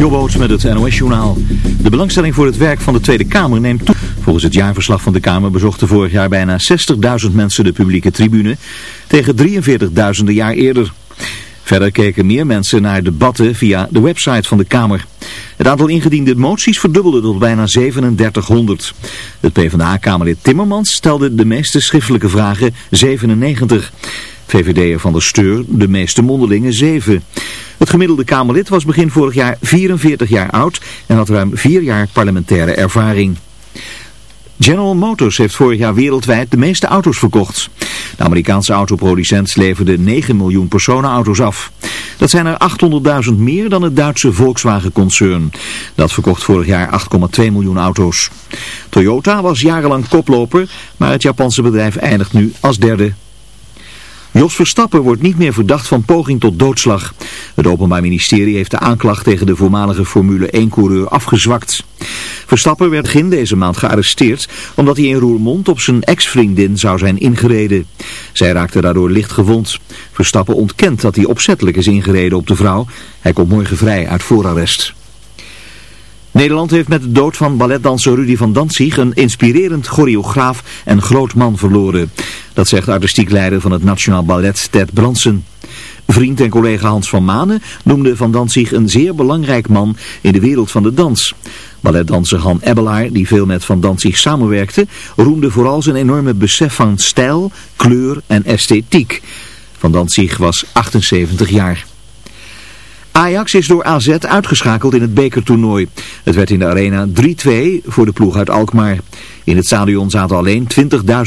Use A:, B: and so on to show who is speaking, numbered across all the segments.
A: Jobboot met het NOS-journaal. De belangstelling voor het werk van de Tweede Kamer neemt toe. Volgens het jaarverslag van de Kamer bezochten vorig jaar bijna 60.000 mensen de publieke tribune, tegen 43.000 een jaar eerder. Verder keken meer mensen naar debatten via de website van de Kamer. Het aantal ingediende moties verdubbelde tot bijna 3700. Het PvdA-kamerlid Timmermans stelde de meeste schriftelijke vragen 97. VVD'er van der Steur de meeste mondelingen 7. Het gemiddelde Kamerlid was begin vorig jaar 44 jaar oud en had ruim 4 jaar parlementaire ervaring. General Motors heeft vorig jaar wereldwijd de meeste auto's verkocht. De Amerikaanse autoproducent leverde 9 miljoen personenauto's af. Dat zijn er 800.000 meer dan het Duitse Volkswagen-concern. Dat verkocht vorig jaar 8,2 miljoen auto's. Toyota was jarenlang koploper, maar het Japanse bedrijf eindigt nu als derde. Jos Verstappen wordt niet meer verdacht van poging tot doodslag. Het Openbaar Ministerie heeft de aanklacht tegen de voormalige Formule 1-coureur afgezwakt. Verstappen werd begin deze maand gearresteerd omdat hij in Roermond op zijn ex-vriendin zou zijn ingereden. Zij raakte daardoor licht gewond. Verstappen ontkent dat hij opzettelijk is ingereden op de vrouw. Hij komt morgen vrij uit voorarrest. Nederland heeft met de dood van balletdanser Rudy van Danzig een inspirerend choreograaf en groot man verloren. Dat zegt artistiek leider van het Nationaal Ballet Ted Bransen. Vriend en collega Hans van Manen noemde Van Danzig een zeer belangrijk man in de wereld van de dans. Balletdanser Han Ebbelaar, die veel met Van Danzig samenwerkte, roemde vooral zijn enorme besef van stijl, kleur en esthetiek. Van Danzig was 78 jaar. Ajax is door AZ uitgeschakeld in het bekertoernooi. Het werd in de arena 3-2 voor de ploeg uit Alkmaar. In het stadion zaten alleen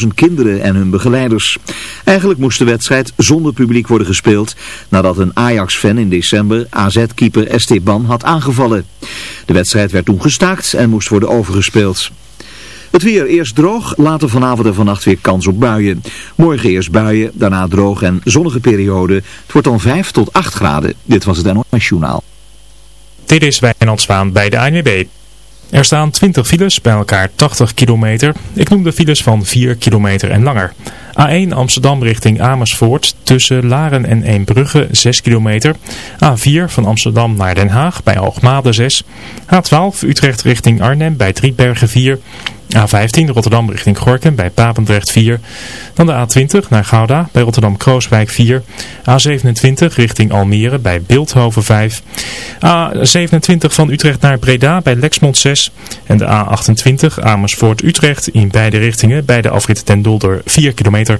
A: 20.000 kinderen en hun begeleiders. Eigenlijk moest de wedstrijd zonder publiek worden gespeeld nadat een Ajax-fan in december AZ-keeper Esteban had aangevallen. De wedstrijd werd toen gestaakt en moest worden overgespeeld. Het weer eerst droog, later vanavond en vannacht weer kans op buien. Morgen eerst buien, daarna droog en zonnige periode. Het wordt dan 5 tot 8 graden. Dit was het NOS Journaal.
B: Dit is Wijnand Zwaan bij de ANWB. Er staan 20 files, bij elkaar 80 kilometer. Ik noem de files van 4 kilometer en langer. A1 Amsterdam richting Amersfoort tussen Laren en Eembrugge 6 kilometer. A4 van Amsterdam naar Den Haag bij Hoogmade 6. A12 Utrecht richting Arnhem bij Driebergen 4. A15 Rotterdam richting Gorken bij Papendrecht 4. Dan de A20 naar Gouda bij Rotterdam-Krooswijk 4. A27 richting Almere bij Beeldhoven 5. A27 van Utrecht naar Breda bij Lexmond 6. En de A28 Amersfoort-Utrecht in beide richtingen bij de afrit ten Dolder 4 kilometer.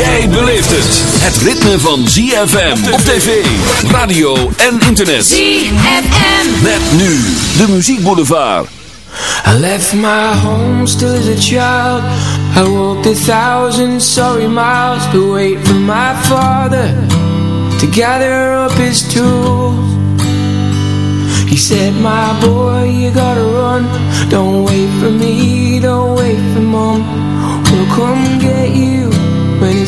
C: jij beleeft het. Het ritme van ZFM op tv, radio en internet.
D: ZFM.
C: Met nu de Muziekboulevard.
E: I left my home still as a child I walked a thousand sorry miles To wait for my father To gather up his tools He said, my boy, you gotta run Don't wait for me, don't wait for mom We'll come get you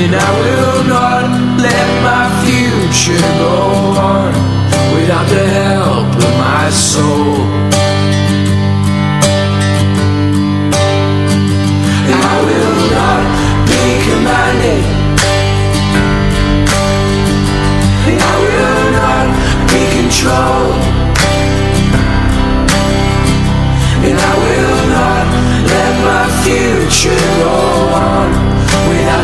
E: And I will not let my future go on Without the help of my soul. And I will not be commanded And I will not be controlled. And I will not let my future go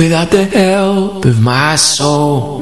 E: Without the help of my soul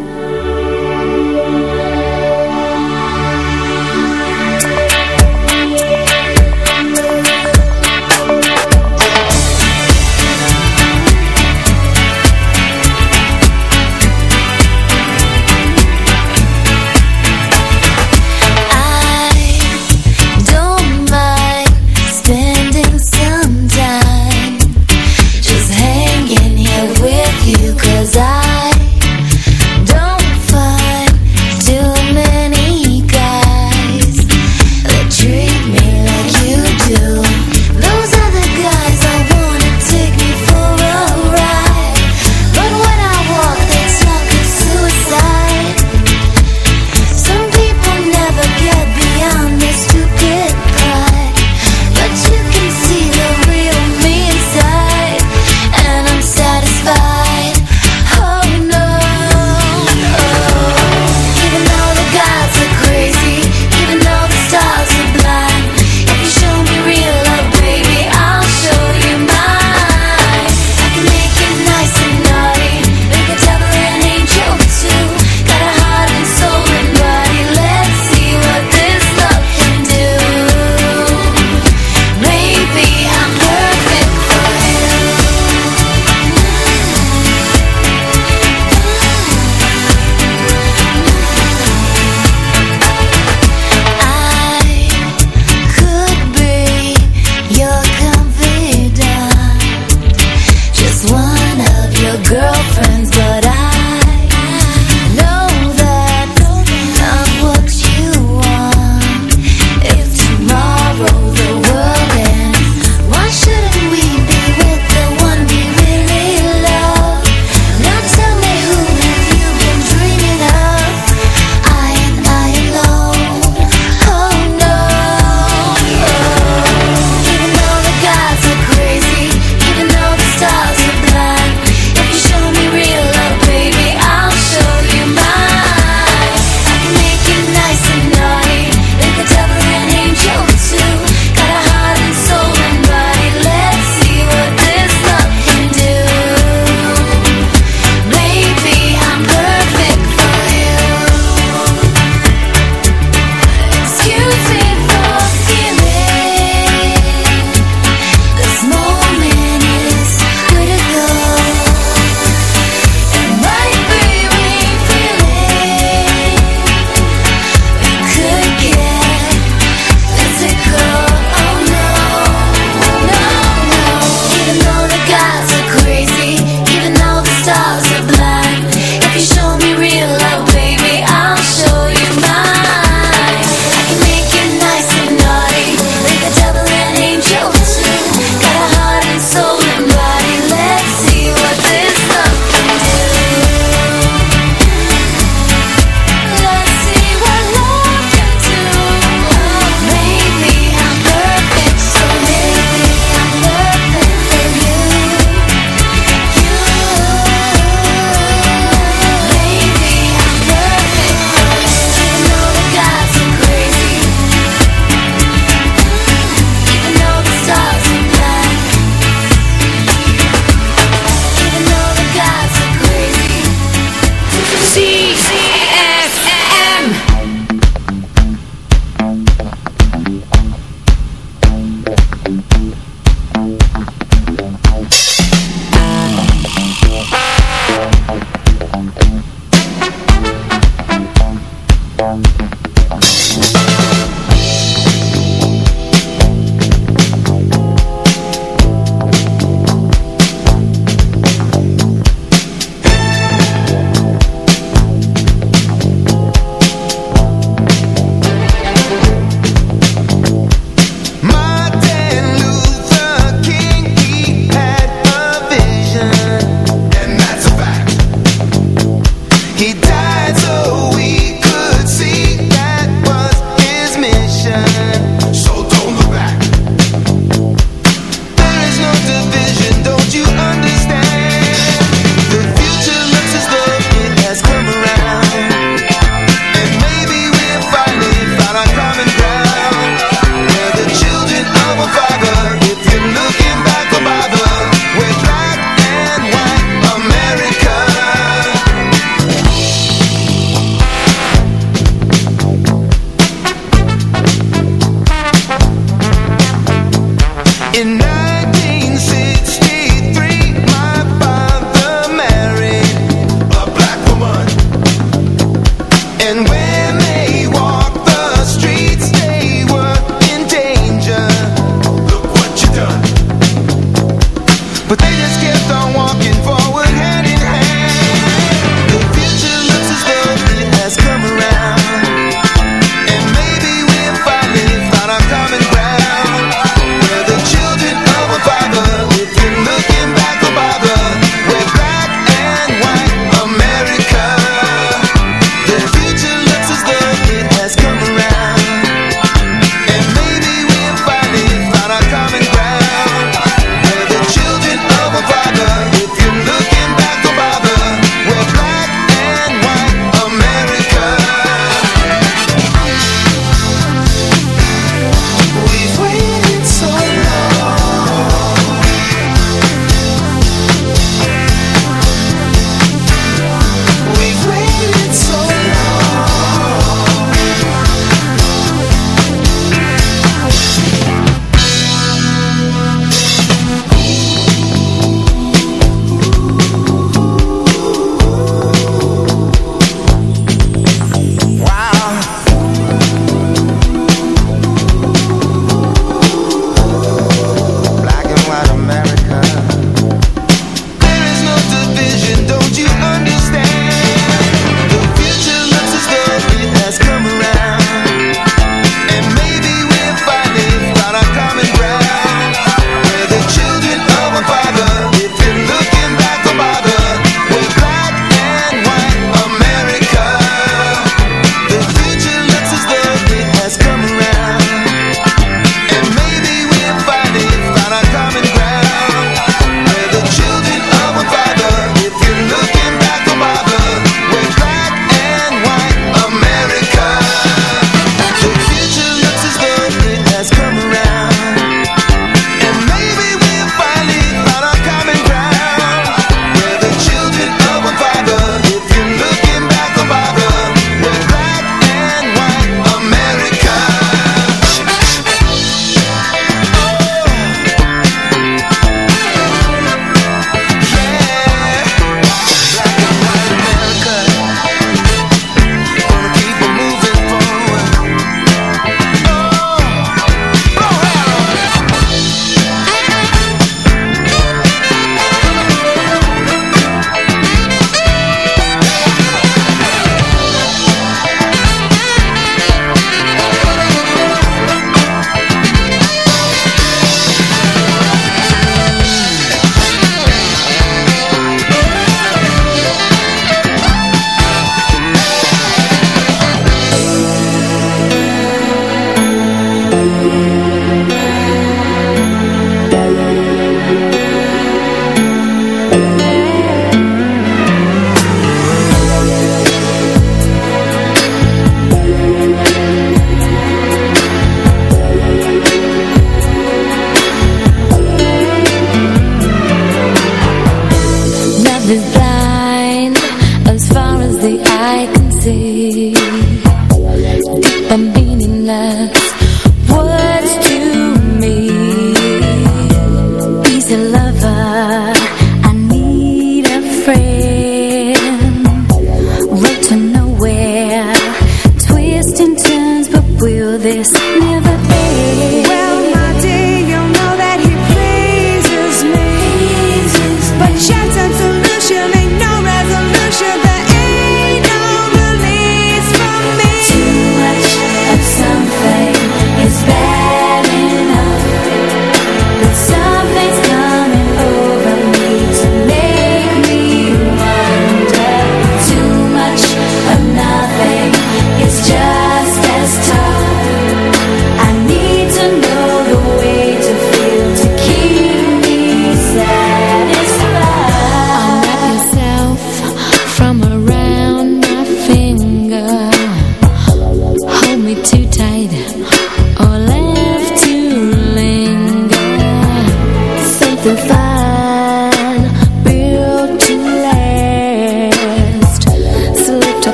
F: still love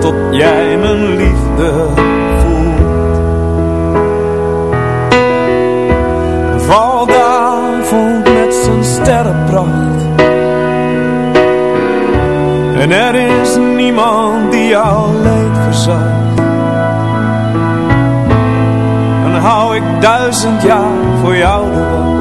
G: Tot jij mijn liefde voelt. Valt met zijn sterrenpracht. En er is niemand die jou leed verzacht. Dan hou ik duizend jaar voor jou de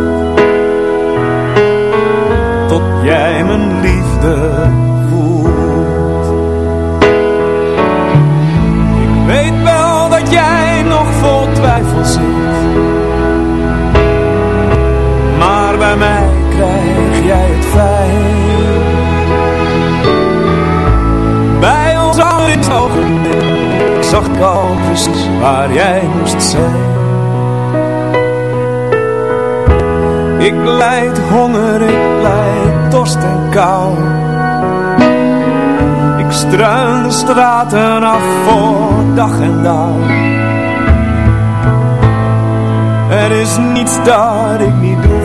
G: Maar bij mij krijg jij het fijn. Bij ons al in het ogenblik, zag ik al waar jij moest zijn. Ik leid honger, ik leid dorst en kou. Ik struin de straten af voor dag en dag. Er is niets dat ik niet doe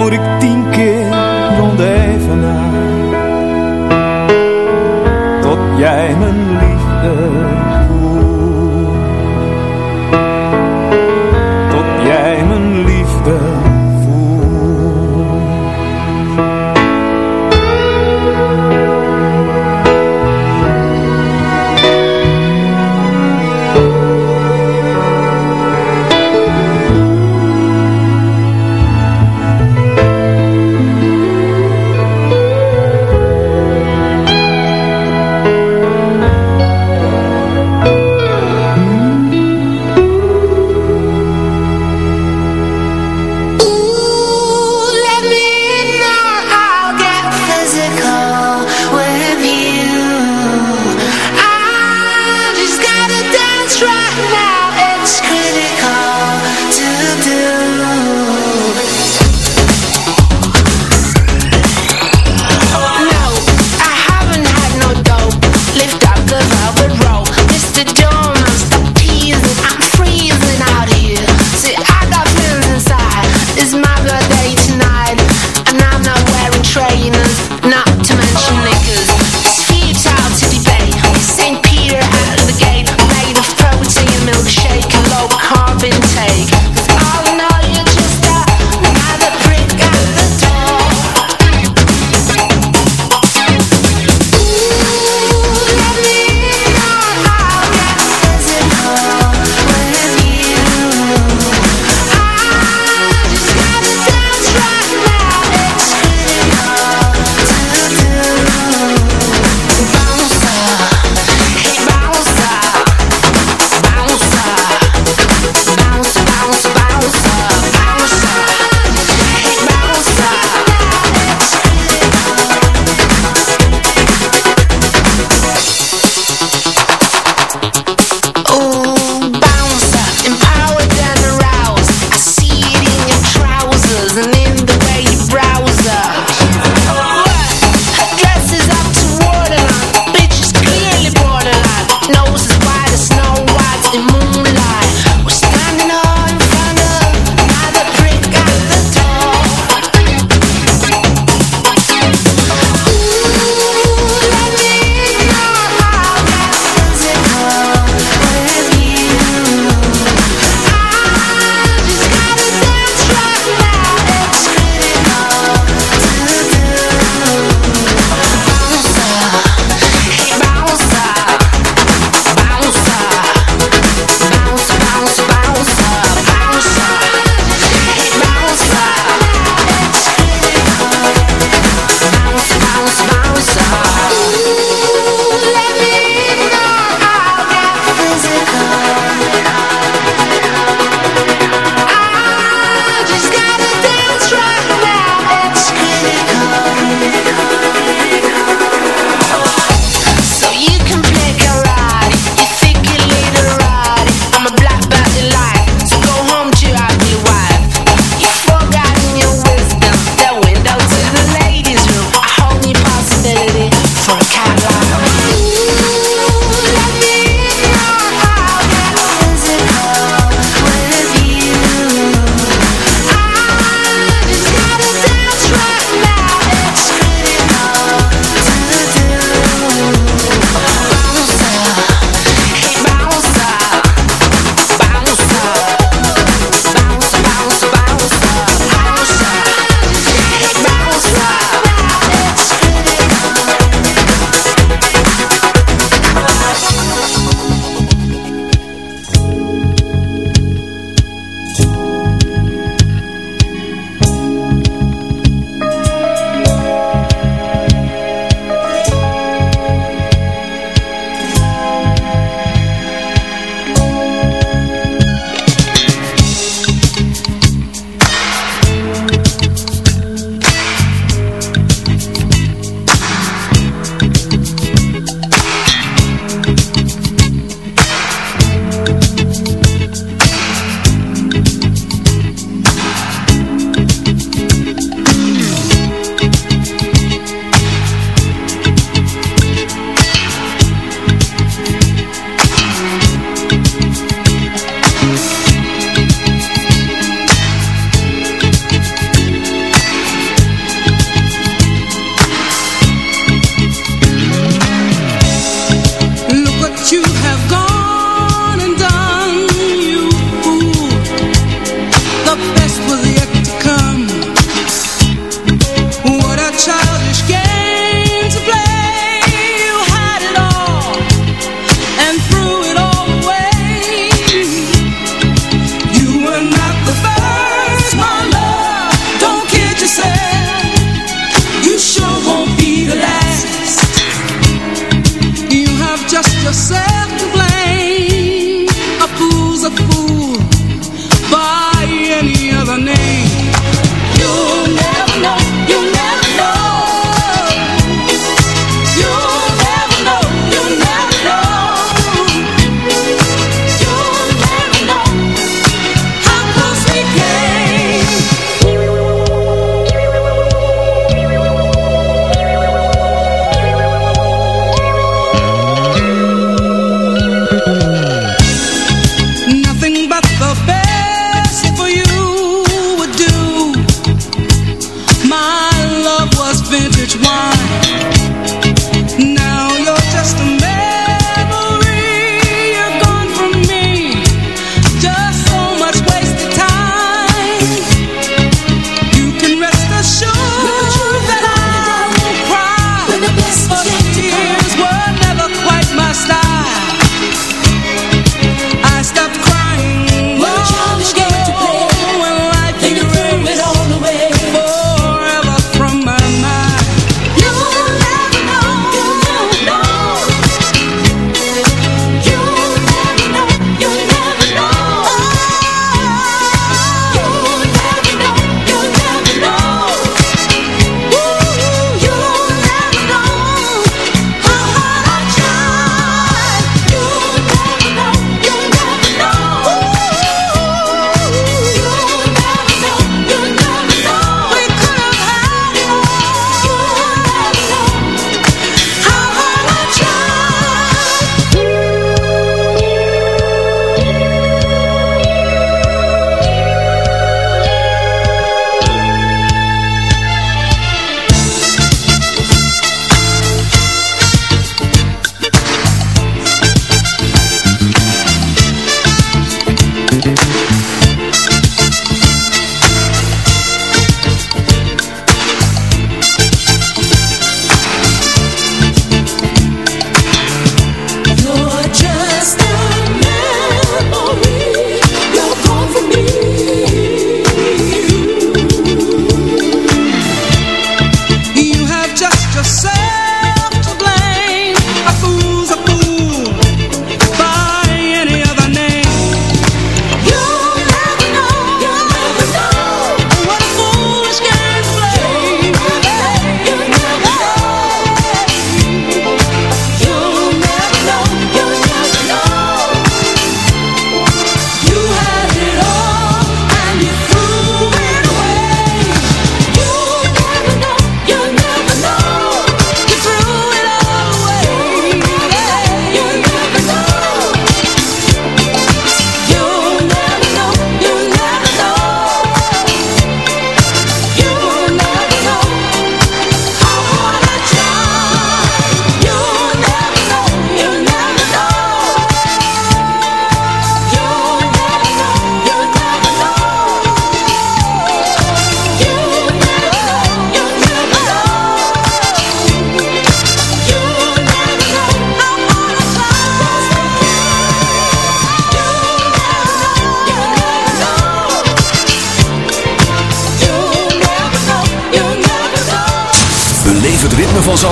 G: Moet ik tien keer rond. Tot jij mijn liefde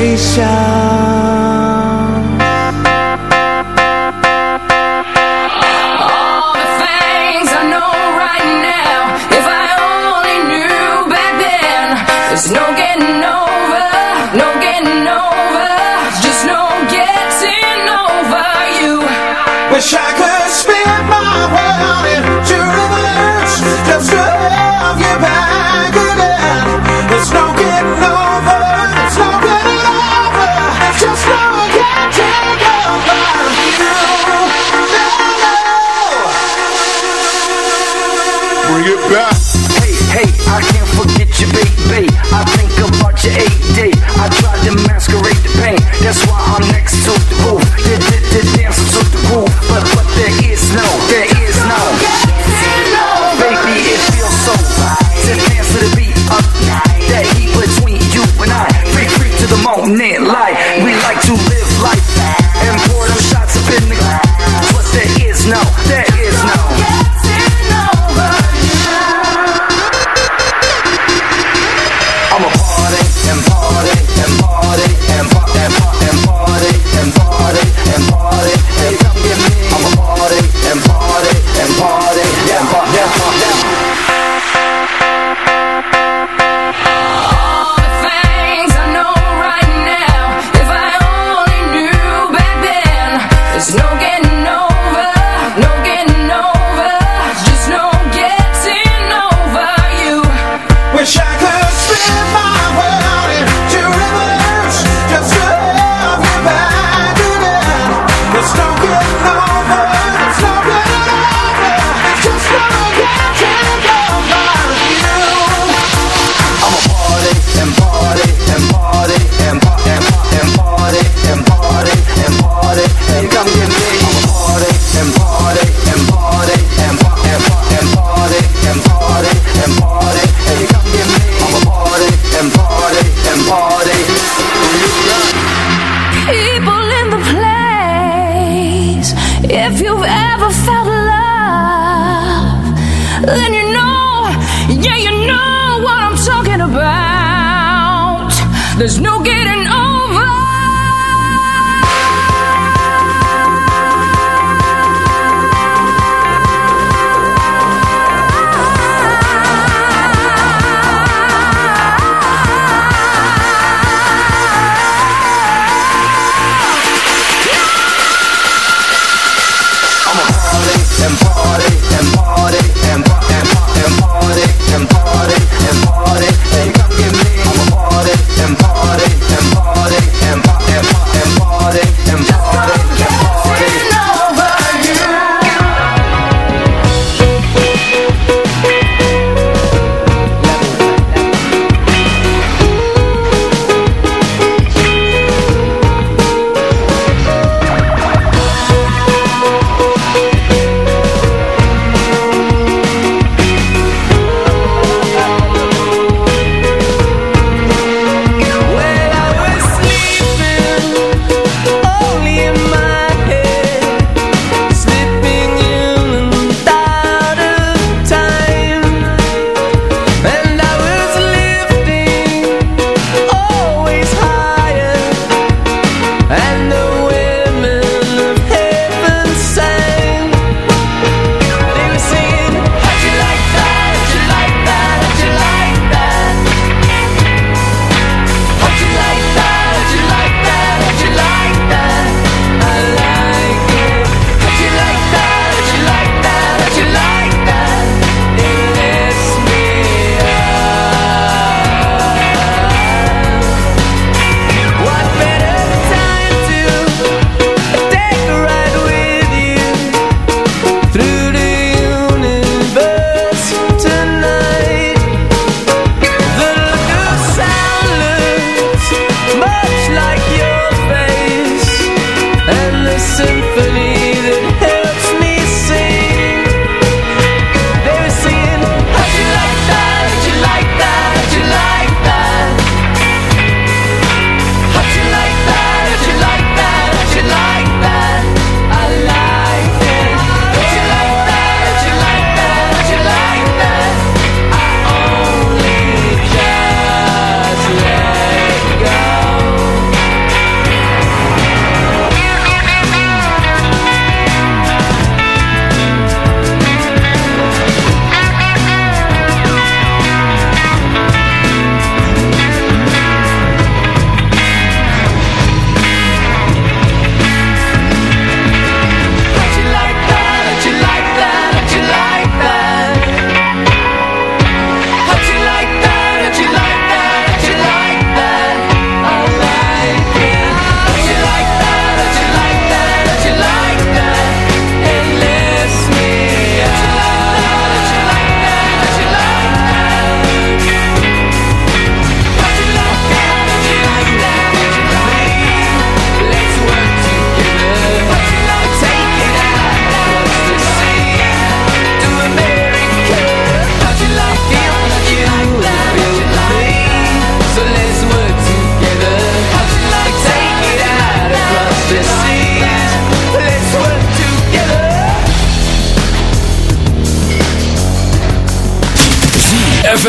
H: 微笑。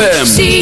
C: ZFM.